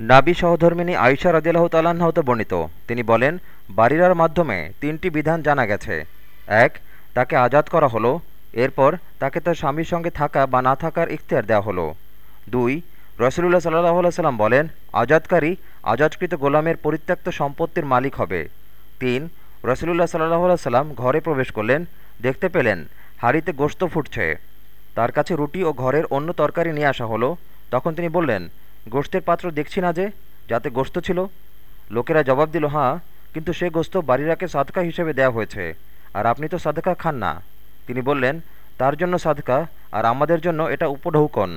নাবি সহধর্মিনী আয়সা রদিয়াল্লাহ তাল্লাহ্ন হতে বর্ণিত। তিনি বলেন, বারিরার মাধ্যমে তিনটি বিধান জানা গেছে। এক, তাকে আজাদ করা হলো, এরপর তাকে তার স্বামীর সঙ্গে থাকা বা না থাকার ইখতিয়ার দেওয়া হলো। দুই, রসুলুল্লাহ সাল্লাহ সাল্লাম বলেন, আজাদকারী আজাদকৃত গোলামের পরিত্যক্ত সম্পত্তির মালিক হবে। তিন, রসুলুল্লাহ সাল্লাহ সাল্লাম ঘরে প্রবেশ করলেন, দেখতে পেলেন হাড়িতে গোস্ত ফুটছে। তার কাছে রুটি ও ঘরের অন্য তরকারি নিয়ে আসা হলো। তখন তিনি বললেন গোস্তের পাত্র দেখছি না যে, যাতে গোস্ত ছিল। লোকেরা জবাব দিল হাঁ কিন্তু সে গোস্ত বাড়িরাকে সাদকা হিসেবে দেয়া হয়েছে, আর আপনি তো সাদকা খান না। তিনি বললেন, তার জন্য সাদকা, আর আমাদের জন্য এটা উপঢৌকন।